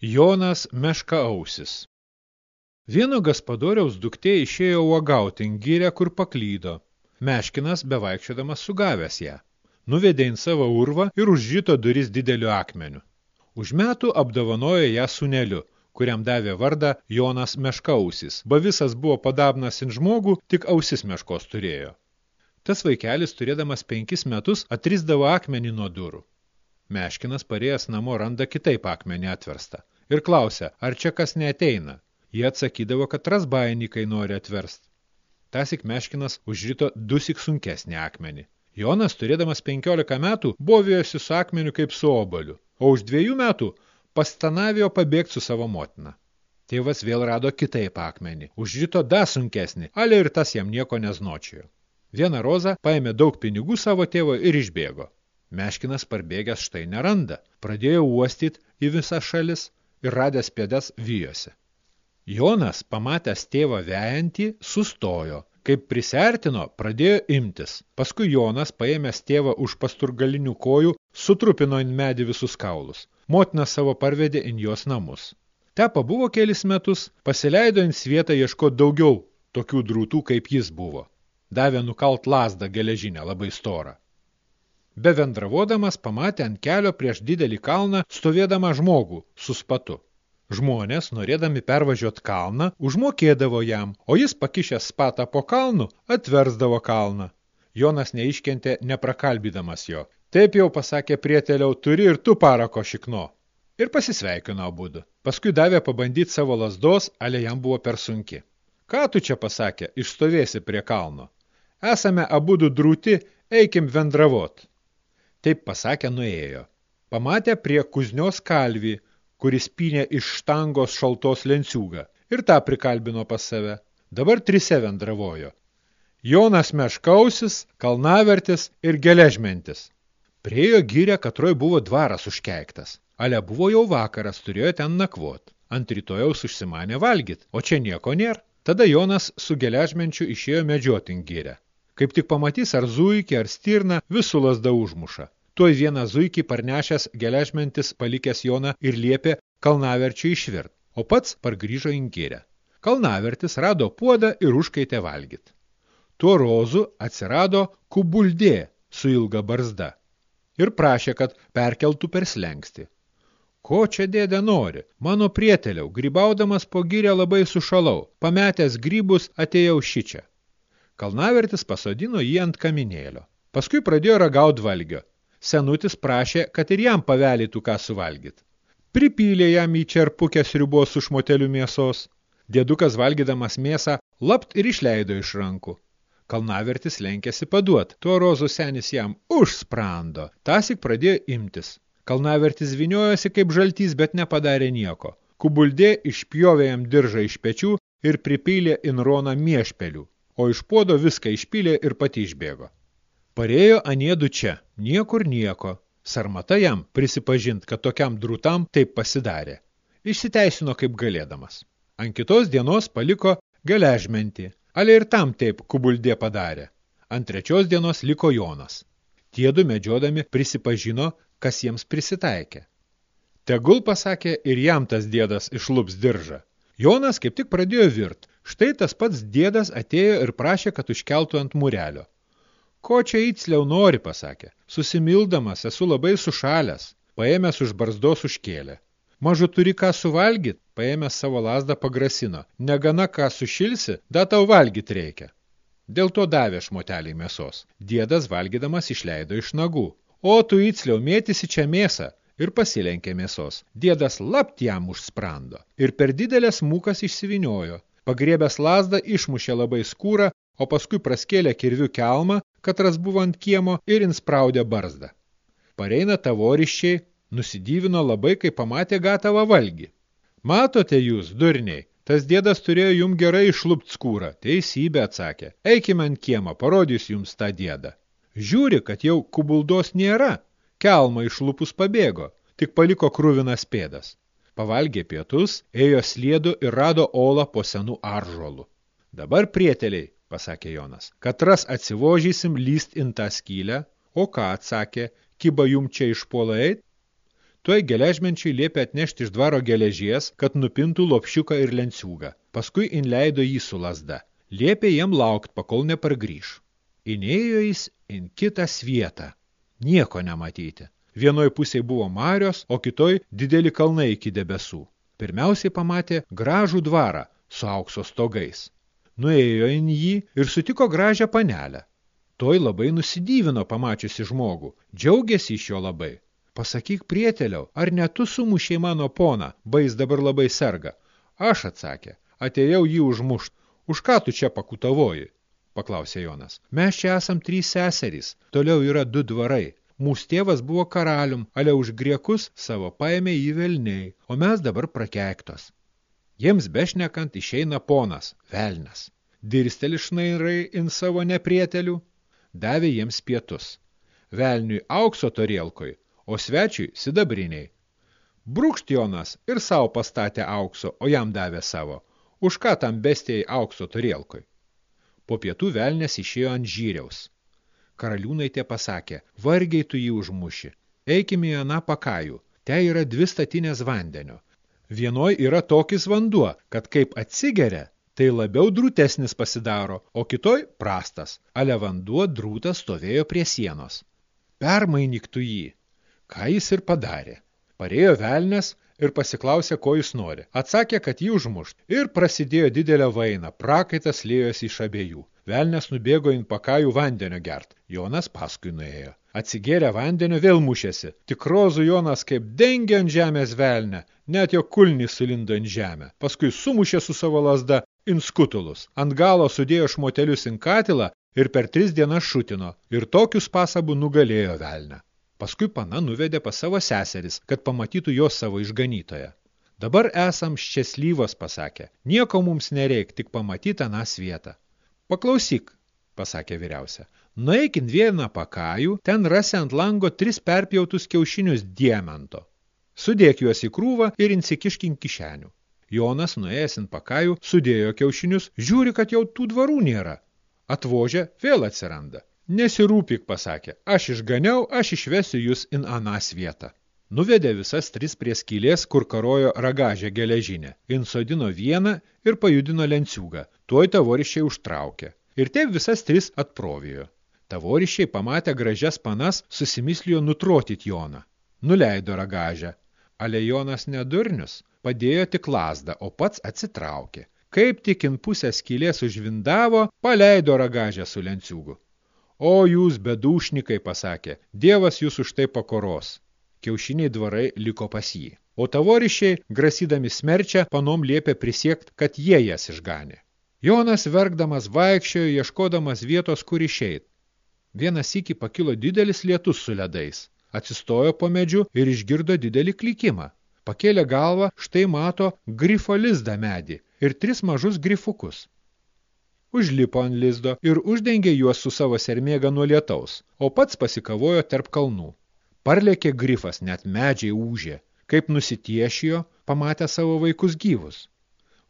Jonas Meškaausis Vieno gaspadoriaus duktė išėjo uogauti gyrę, kur paklydo. Meškinas bevaikščiodamas sugavęs ją. Nuvedė in savo urvą ir užžito duris dideliu akmeniu. Už metų apdovanojo ją suneliu, kuriam davė vardą Jonas Meškausis. Bavisas buvo padabnas in žmogų, tik ausis meškos turėjo. Tas vaikelis, turėdamas penkis metus, atrisdavo akmenį nuo durų. Meškinas parėjęs namo randa kitaip akmenį atverstą ir klausia, ar čia kas neateina. Jie atsakydavo, kad rasbainikai nori atverst. Tasik Meškinas užrito dusik sunkesnį akmenį. Jonas, turėdamas 15 metų, bovijosi su akmeniu kaip su obaliu, o už dviejų metų pastanavijo pabėgti su savo motina. Tėvas vėl rado kitaip akmenį, užrito da sunkesnį, ale ir tas jam nieko neznočiojo. Viena roza paėmė daug pinigų savo tėvo ir išbėgo. Meškinas parbėgęs štai neranda. Pradėjo uostyt į visas šalis ir radęs pėdas vyjosi. Jonas, pamatęs tėvą vejantį, sustojo. Kaip prisertino, pradėjo imtis. Paskui Jonas, paėmęs tėvą už pasturgalinių kojų, sutrupino in medį visus kaulus. Motina savo parvedė in jos namus. Te pabuvo kelis metus, pasileido in svietą ieško daugiau tokių drūtų, kaip jis buvo. Davė nukalt lasdą geležinę labai storą. Bevendravodamas pamatė ant kelio prieš didelį kalną stovėdama žmogų su spatu. Žmonės, norėdami pervažiuot kalną, užmokėdavo jam, o jis pakišęs spatą po kalnu, atversdavo kalną. Jonas neiškentė neprakalbydamas jo. Taip jau pasakė prieteliau, turi ir tu parako šikno. Ir pasisveikino abudu. Paskui davė pabandyti savo lasdos, ale jam buvo per sunki. Ką tu čia pasakė, išstovėsi prie kalno? Esame abudu drūti, eikim vendravot. Taip pasakę nuėjo. Pamatė prie kuznios kalvį, kuris pynė iš štangos šaltos lenciūgą ir tą prikalbino pas save. Dabar trise vendravojo. Jonas Meškausis, Kalnavertis ir Geležmentis. Priejo gyrė, katroj buvo dvaras užkeiktas. Ale buvo jau vakaras, turėjo ten nakvot. Ant rytojaus užsimanė valgyt, o čia nieko nėra. Tada Jonas su Geležmenčiu išėjo medžiotin gyrę. Kaip tik pamatys ar zuikį, ar stirną, visų lasda užmuša. Tuoj vieną zuikį parnešęs geležmentis palikęs Joną ir liepė kalnaverčiui išvirt, o pats pargrįžo inkirę. Kalnavertis rado puodą ir užkaitė valgyt. Tuo rozu atsirado kubuldė su ilga barzda ir prašė, kad perkeltų per slengsti. Ko čia dėdė nori? Mano prieteliau, grybaudamas po gyrę labai sušalau, pametęs grybus atėjau šičia. Kalnavertis pasodino jį ant kaminėlio. Paskui pradėjo ragaut valgio. Senutis prašė, kad ir jam pavelytų ką suvalgyt. Pripylė jam į čerpukę sriubos su šmoteliu mėsos. Dėdukas valgydamas mėsą lapt ir išleido iš rankų. Kalnavertis lenkėsi paduot, tuo rozų senis jam užsprando. Tasik pradėjo imtis. Kalnavertis viniojosi kaip žaltys, bet nepadarė nieko. Kubuldė išpjovė jam diržą iš pečių ir pripylė inroną miešpelių o iš puodo viską išpylė ir pati išbėgo. Parėjo anėdu čia, niekur nieko. Sarmata jam prisipažint, kad tokiam drūtam taip pasidarė. Išsiteisino kaip galėdamas. Ant kitos dienos paliko geležmentį, ale ir tam taip kubuldė padarė. Ant trečios dienos liko Jonas. Tiedu medžiodami prisipažino, kas jiems prisitaikė. Tegul pasakė ir jam tas dėdas išlups diržą. Jonas kaip tik pradėjo virt, Štai tas pats dėdas atėjo ir prašė, kad užkeltų ant murelio. Ko čia įtsliau nori, pasakė. Susimildamas, esu labai sušalęs, paėmęs už barzdos užkėlę. Mažu turi ką suvalgyt, paėmęs savo lasdą pagrasino. Negana ką sušilsi, da tau valgyt reikia. Dėl to davė šmoteliai mėsos. Dėdas valgydamas išleido iš nagų. O tu įtsliau mėtysi čia mėsą ir pasilenkė mėsos. Dėdas lapt jam užsprando ir per didelės mūkas išsiviniojo. Pagriebęs lasdą išmušė labai skūrą, o paskui praskėlė kirvių kelmą, katras buvo ant kiemo ir inspraudė barzdą. Pareina tavoriščiai, nusidyvino labai, kai pamatė gatavą valgį. Matote jūs, durniai, tas dėdas turėjo jum gerai išlupt skūrą. Teisybė atsakė. Eikime ant kiemą, parodys jums tą dėdą. Žiūri, kad jau kubuldos nėra. Kelma išlupus pabėgo, tik paliko krūvinas pėdas. Pavalgė pietus, ėjo sliedu ir rado olą po senų aržolų. Dabar, prieteliai, pasakė Jonas, katras atsivožysim lyst in tą skylę, o ką atsakė, kiba jum čia išpuola eit? Tuoj geležmenčiai liepė atnešti iš dvaro geležies, kad nupintų lopšiuką ir lenciūgą. Paskui inleido jį su lasda. Liepė jam laukt, pakol nepargrįž. Inėjo jis in kitą svietą. Nieko nematyti. Vienoj pusėje buvo marios, o kitoj dideli kalnai iki debesų. Pirmiausiai pamatė gražų dvarą su aukso stogais. Nuėjo in jį ir sutiko gražią panelę. Toj labai nusidyvino pamačiusi žmogų, džiaugiasi iš jo labai. Pasakyk prieteliau, ar ne tu sumušiai mano poną, bais dabar labai serga? Aš atsakė, atėjau jį užmušt. Už ką tu čia pakutavoji? Paklausė Jonas. Mes čia esam trys seserys, toliau yra du dvarai. Mūsų tėvas buvo karalium, ale už griekus savo paėmė į velniai, o mes dabar prakeiktos. Jiems bešnekant išeina ponas, velnas. Dirsteli šnairai in savo neprietelių, davė jiems pietus. Velniui aukso torielkoj, o svečiui sidabriniai. Brūkšt Jonas ir savo pastatė aukso, o jam davė savo. Už ką tam bestėjai aukso torielkoj? Po pietų velnės išėjo ant žyriaus. Karaliūnaitė pasakė, vargiai tu jį užmuši. Eikime į aną pakajų, te yra dvi statinės vandenio. Vienoj yra tokis vanduo, kad kaip atsigeria, tai labiau drūtesnis pasidaro, o kitoj prastas, ale vanduo drūtas stovėjo prie sienos. Permainyk tu jį. Ką jis ir padarė. Parėjo velnes ir pasiklausė, ko jis nori. Atsakė, kad jį užmušt. Ir prasidėjo didelė vaina, prakaitas lėjosi iš abiejų. Velnes nubėgo in pakajų vandenio gert. Jonas paskui nuėjo. Atsigėrę vandenio vėl mušėsi. Tik rozų Jonas kaip dengė ant žemės velnę, net jo kulnį sulindo ant žemę. Paskui sumušė su savo lasda in skutulus. Ant galo sudėjo šmotelius in katilą ir per tris dienas šutino. Ir tokius pasabų nugalėjo velnę. Paskui pana nuvedė pas savo seseris, kad pamatytų jos savo išganytoją. Dabar esam ščeslyvos, pasakė. Nieko mums nereik, tik pamatyti anas vietą. Paklausyk, pasakė vyriausia, nueikin vieną pakajų, ten rasi ant lango tris perpjautus kiaušinius diamanto. Sudėk juos į krūvą ir insikiškin kišenių. Jonas, nuėjęs ant pakajų, sudėjo kiaušinius, žiūri, kad jau tų dvarų nėra. Atvožė, vėl atsiranda. Nesirūpik, pasakė, aš išganiau, aš išvesiu jūs in anas vietą. Nuvedė visas tris prie skylės, kur karojo ragažė geležinė. Insodino vieną ir pajudino lenciūgą. Tuoj tavorišiai užtraukė. Ir taip visas tris atprovijo. Tavorišiai pamatę gražias panas, susimislijo nutrotit Joną. Nuleido ragažę. Ale Jonas nedurnius, padėjo tik lasdą, o pats atsitraukė. Kaip tik in pusę skylės užvindavo, paleido ragažę su lenciūgu. O jūs, bedūšnikai, pasakė, Dievas jūs už tai pakoros. Kiaušiniai dvarai liko pas jį. O tavorišiai, grasydami smerčią, panom liepė prisiekt, kad jie jas išganė. Jonas verkdamas vaikščiojo, ieškodamas vietos, kur išeit. Vienas iki pakilo didelis lietus su ledais. Atsistojo po medžiu ir išgirdo didelį klikimą. Pakėlė galvą, štai mato grifo lizdą medį ir tris mažus grifukus. Užlipo ant lizdo ir uždengė juos su savo sermėga nuo lietaus, o pats pasikavojo tarp kalnų. Parlėkė grifas, net medžiai ūžė, kaip nusitiešijo, pamatė savo vaikus gyvus.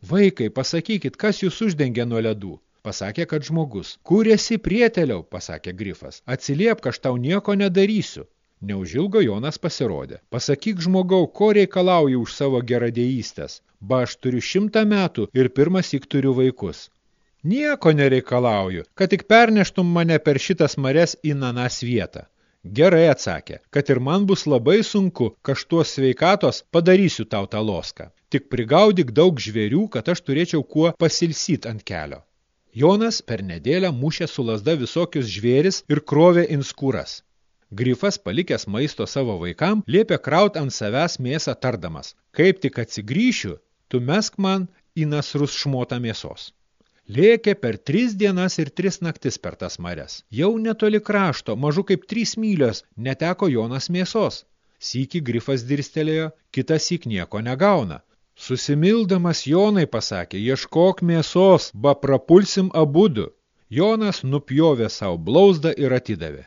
Vaikai, pasakykit, kas jūs uždengia nuo ledų? Pasakė, kad žmogus. Kur esi prieteliau, pasakė grifas. Atsiliepk, aš tau nieko nedarysiu. Neužilgo Jonas pasirodė. Pasakyk žmogau, ko reikalauji už savo geradėjystės. Ba, aš turiu šimtą metų ir pirmas įk turiu vaikus. Nieko nereikalauju, kad tik perneštum mane per šitas mares į nanas vietą. Gerai atsakė, kad ir man bus labai sunku, kažtuos sveikatos padarysiu tau tą loską. Tik prigaudyk daug žvėrių, kad aš turėčiau kuo pasilsyt ant kelio. Jonas per nedėlę mušė su lasda visokius žvėris ir krovė inskūras. Grifas, palikęs maisto savo vaikam, liepė kraut ant savęs mėsą tardamas. Kaip tik atsigrįšiu, tu mesk man į nasrus šmotą mėsos. Lėkė per tris dienas ir tris naktis per tas marias. Jau netoli krašto, mažu kaip trys mylios, neteko Jonas mėsos. Sykį grifas dirstelėjo, kitas syk nieko negauna. Susimildamas Jonai pasakė, ieškok mėsos, ba prapulsim abudu. Jonas nupjovė savo blauzdą ir atidavė.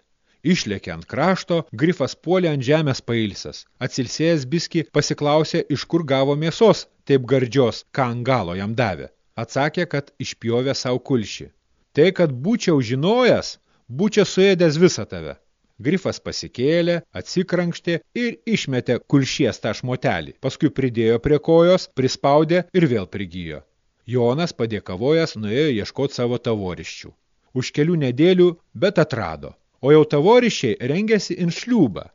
Išlėkė ant krašto, grifas puolė ant žemės pailsas. Atsilsėjęs biski pasiklausė, iš kur gavo mėsos, taip gardžios, ką ant galo jam davė. Atsakė, kad išpjovė savo kulšį. Tai, kad būčiau žinojęs, būčiau suėdęs visą tave. Grifas pasikėlė, atsikrankštė ir išmetė kulšies tą šmotelį. Paskui pridėjo prie kojos, prispaudė ir vėl prigijo. Jonas padėkavojęs nuėjo ieškoti savo tavoriščių. Už kelių nedėlių, bet atrado. O jau tavoriščiai rengėsi in šliūbą.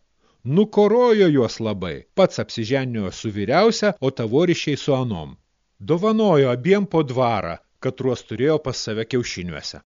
Nukorojo juos labai, pats apsiženiojo su vyriausia, o tavoriščiai su anom. Dovanojo abiem po dvarą, kad ruos turėjo pas save kiaušiniuose.